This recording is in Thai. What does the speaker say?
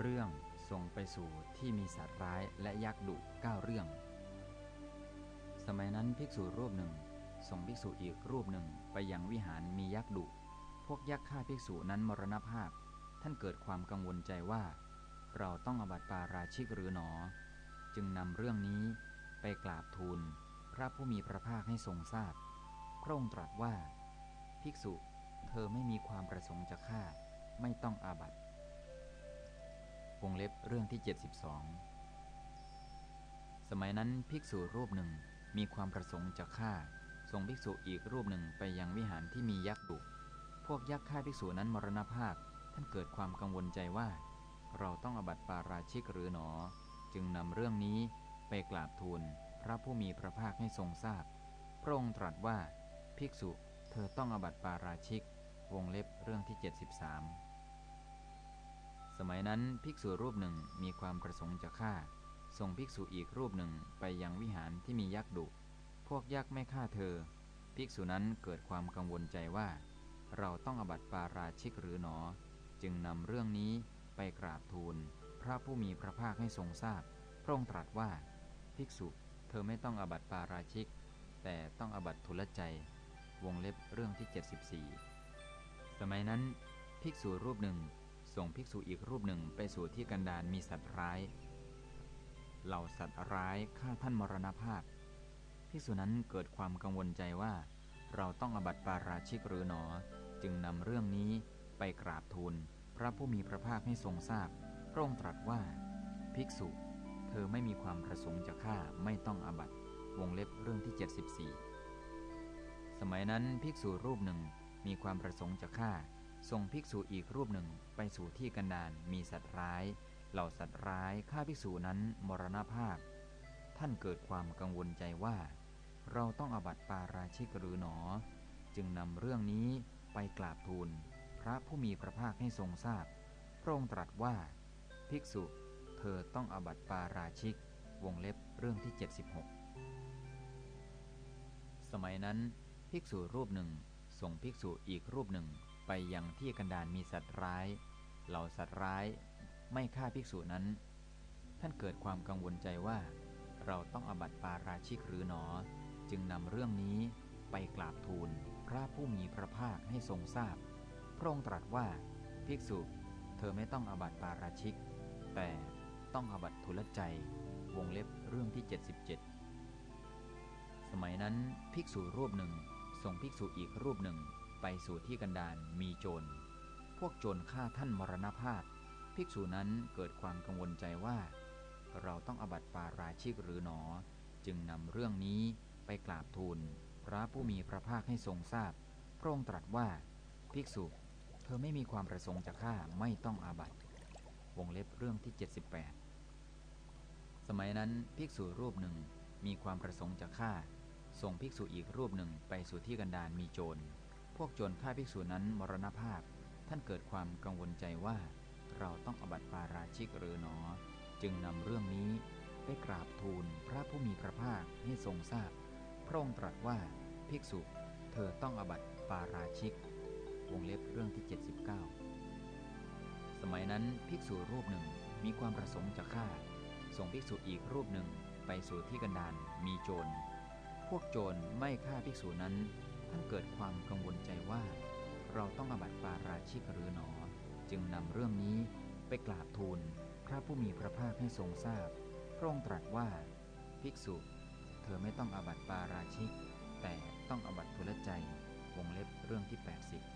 เรื่องส่งไปสู่ที่มีสัตว์ร้ายและยักษ์ดุเก้าเรื่อง สมัยนั้นภิกษุรูปหนึ่ง ส่งภิกษุอีกรูปหนึ่งไปยังวิหารมียักษ์ดุ พวกยักษ์ฆ่าภิกษุนั้นมรณภาพ ท่านเกิดความกังวลใจว่า เราต้องอบัติปาราชิกหรือหนอ จึงนำเรื่องนี้ไปกราบทูล พระผู้มีพระภาคให้ทรงทราบ พระองค์ตรัสว่า ภิกษุ เธอไม่มีความประสงค์จะฆ่า ไม่ต้องอาบัติ วงเล็บเรื่องที่ 72 สมัยนั้นภิกษุรูปหนึ่งมีความประสงค์จะฆ่า ส่งภิกษุอีกรูปหนึ่งไปยังวิหารที่มียักษ์ดุพวกยักษ์ฆ่าภิกษุนั้นมรณภาพ ท่านเกิดความกังวลใจว่า เราต้องอบัติปาราชิกหรือหนอ จึงนำเรื่องนี้ไปกราบทูลพระผู้มีพระภาคให้ทรงทราบ พระองค์ตรัสว่า ภิกษุเธอต้องอบัติปาราชิก วงเล็บเรื่องที่ 73 สมัยนั้นภิกษุรูปหนึ่งมีความประสงค์จะฆ่า ส่งภิกษุอีกรูปหนึ่งไปยังวิหารที่มียักษ์ดุ พวกยักษ์ไม่ฆ่าเธอ ภิกษุนั้นเกิดความกังวลใจว่า เราต้องอบัติปาราชิกหรือหนอ จึงนำเรื่องนี้ไปกราบทูล พระผู้มีพระภาคให้ทรงทราบ พระองค์ตรัสว่า ภิกษุ เธอไม่ต้องอบัติปาราชิก แต่ต้องอบัติทุลใจ วงเล็บเรื่องที่ 74 สมัยนั้น ภิกษุรูปหนึ่ง ส่งภิกษุอีกรูปหนึ่งไปสู่ที่กันดารมีสัตว์ร้าย เหล่าสัตว์ร้ายฆ่าท่านมรณภาพ ภิกษุนั้นเกิดความกังวลใจว่า เราต้องอบัติปาราชิกหรือหนอ จึงนำเรื่องนี้ไปกราบทูลพระผู้มีพระภาคให้ทรงทราบ พระองค์ตรัสว่า ภิกษุ เธอไม่มีความประสงค์จะฆ่าไม่ต้องอบัติวงเล็บเรื่องที่ 74 สมัยนั้นภิกษุรูปหนึ่งมีความประสงค์จะฆ่า ส่งภิกษุอีกรูปหนึ่งไปสู่ที่กันดารมีสัตว์ร้าย เหล่าสัตว์ร้ายฆ่าภิกษุนั้นมรณภาพ ท่านเกิดความกังวลใจว่า เราต้องอบัติปาราชิกหรือหนอ จึงนำเรื่องนี้ไปกราบทูล พระผู้มีพระภาคให้ทรงทราบ พระองค์ตรัสว่า ภิกษุ เธอต้องอบัติปาราชิก วงเล็บเรื่องที่ 76 สมัยนั้นภิกษุรูปหนึ่งส่งภิกษุอีกรูปหนึ่ง ไปยังที่กันดารมีสัตว์ร้าย เหล่าสัตว์ร้ายไม่ฆ่าภิกษุนั้น ท่านเกิดความกังวลใจว่า เราต้องอบัติปาราชิกหรือหนอ จึงนำเรื่องนี้ไปกราบทูลพระผู้มีพระภาคให้ทรงทราบ พระองค์ตรัสว่าภิกษุ เธอไม่ต้องอบัติปาราชิก แต่ต้องอบัติทุลใจ วงเล็บเรื่องที่ 77 สมัยนั้นภิกษุรูปหนึ่งส่งภิกษุอีกรูปหนึ่ง ไปสู่ที่กันดารมีโจร พวกโจรฆ่าท่านมรณภาพ ภิกษุนั้นเกิดความกังวลใจว่า เราต้องอบัติปาราชิกหรือหนอ จึงนำเรื่องนี้ไปกราบทูล พระผู้มีพระภาคให้ทรงทราบ พระองค์ตรัสว่า ภิกษุ เธอไม่มีความประสงค์จะฆ่าไม่ต้องอาบัติ วงเล็บเรื่องที่ 78 สมัยนั้นภิกษุรูปหนึ่งมีความประสงค์จะฆ่าส่งภิกษุอีกรูปหนึ่งไปสู่ที่กันดารมีโจร พวกโจรฆ่าภิกษุนั้นมรณภาพ ท่านเกิดความกังวลใจว่า เราต้องอบัติปาราชิกหรือหนอ จึงนำเรื่องนี้ไปกราบทูลพระผู้มีพระภาคให้ทรงทราบ พระองค์ตรัสว่าภิกษุ เธอต้องอบัติปาราชิก วงเล็บเรื่องที่ 79 สมัยนั้นภิกษุรูปหนึ่งมีความประสงค์จะฆ่า ส่งภิกษุอีกรูปหนึ่งไปสู่ที่กันดารมีโจร พวกโจรไม่ฆ่าภิกษุนั้น ท่านเกิดความกังวลใจว่า เราต้องอบัติปาราชิกหรือหนอ จึงนำเรื่องนี้ไปกราบทูลพระผู้มีพระภาคให้ทรงทราบ พระองค์ตรัสว่า ภิกษุ เธอไม่ต้องอบัติปาราชิก แต่ต้องอบัติทุลใจ วงเล็บเรื่องที่ 80